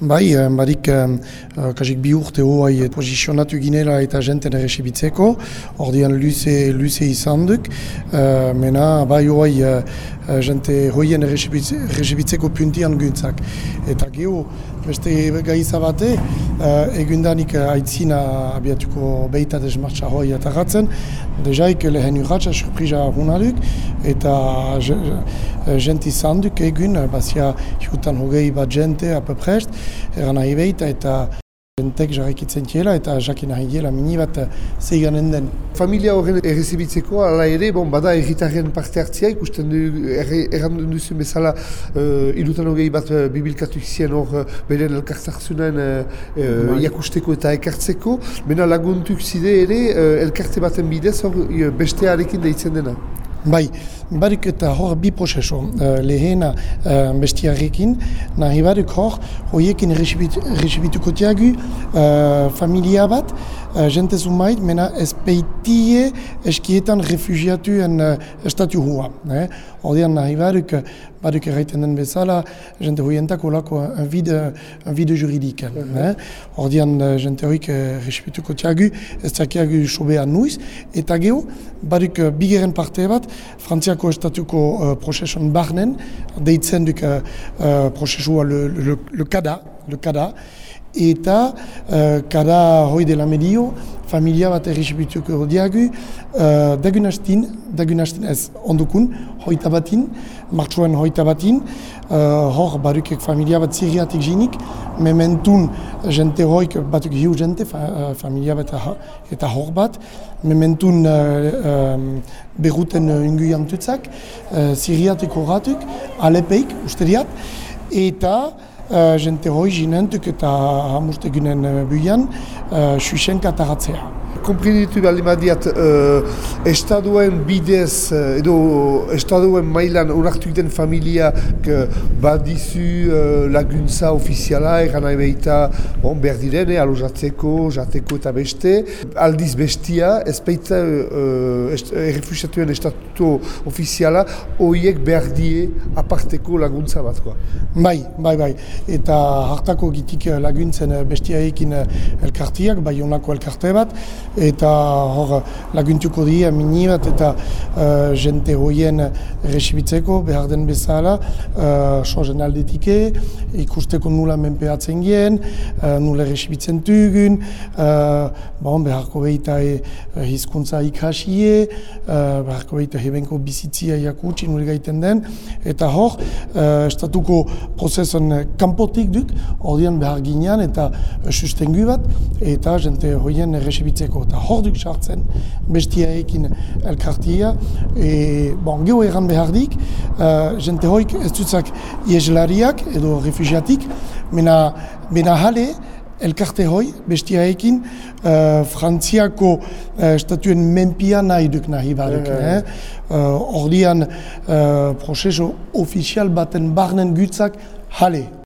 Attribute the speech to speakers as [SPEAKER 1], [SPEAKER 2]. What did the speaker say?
[SPEAKER 1] Bai, eh, barik eh, kasik bi urte hoai posizionatu ginela eta jenten erresibitzeko, ordean luze, luze izan duk, uh, mena bai hoai uh, jente hoien erresibitzeko puntian guntzak. Eta geho, beste gaiza bate, uh, egundanik aitzina abiatuko beita desmartza hoi eta gatzen, dejaik lehen urratxa surpriza hunaduk, eta jente izan duk egun, bazia jutan hogei bat jente apeprest, eran nahi behita eta jentek jarraikitzen tiela eta jakin nahi diela mini bat zeiganen den.
[SPEAKER 2] Familia horren errezibitzeko, ala ere, bon, bada erritaren parte hartzia, ikusten du, errandun duzen bezala, uh, ilutan hogei bat uh, bibilkatu izien hor uh, beren elkartarzunen uh, uh, iakusteko eta ekartzeko, mena laguntuk zide ere, uh, elkarte baten bidez hor uh, bestearekin deitzen dena.
[SPEAKER 1] Bai, barik eta hor bi prozeso uh, lehena uh, bestiarekin, nahi barik hor, hoiekin resibituko tiagu uh, familia bat, jente zumait, mena ez peitie eskietan refugiatuen uh, estatu hua. Eh? Hordean nahi barik, barik erraiten den bezala, jente hoientako lako un vide, un vide juridiken. Mm -hmm. eh? Hordean uh, jente hoik uh, resibituko tiagu, ez tiagu sobea nuiz, eta geho, barik uh, bigeren parte bat, Frantziako estatuko uh, prozesuan barnen, deitzen duk uh, prozesua le, le, le, kada, le kada, eta uh, kada hoi dela medio, familia bat errexibituko diagu, uh, dagun hastin, dagun hastin ez ondukun, hoita batin, martxuan hoita batin, uh, hor barukek familia bat zirriatik jinik, mementun jente hoik batuk hiu jente, fa, uh, familia bat eta hor bat, mementun uh, um, berruten uh, inguian tutzak, uh, zirriatik horratuk, alepeik, usteriat, eta jente hoi jinentuk eta hamurtegunen uh, buian, uh, suisen kataratzea
[SPEAKER 2] komprenitu behar limadiat uh, estaduen bidez uh, edo estaduen mailan unartu den familia badizu uh, laguntza ofiziala eran nahi behita bon, behar direne, alojatzeko, jateko eta beste. Aldiz bestia, ez baita uh, est, errefusiatuen estatuto ofiziala horiek behar die aparteko laguntza bat.
[SPEAKER 1] Bai, bai, bai. Eta hartako gitik laguntzen bestiaekin elkartiak, bai honako elkarte bat, eta hor laguntuko dira mini bat eta uh, jente hoien resibitzeko behar den bezala uh, sozen aldetike ikusteko nula menpeatzen gien uh, nula resibitzen tugun uh, bon, beharko behita e, hizkuntza ikasie uh, beharko behita hebenko bizitzia jakutsi nule gaiten den. Eta hor uh, estatuko prozeson kanpotik duk odian behar ginean eta sustengu bat eta jente hoien resibitzeko eta hor duk sartzen bestiaekin elkartia. E, bon, geho erran behardik, uh, jente hoik ez dutzak ieslariak edo refugiatik, mena, mena hale, elkarte hoi, bestiaekin, uh, frantziako uh, estatuen menpia nahi duk nahi baduk. Eh? Uh, ordian, uh, prozeso ofizial baten barnen gutzak, hale.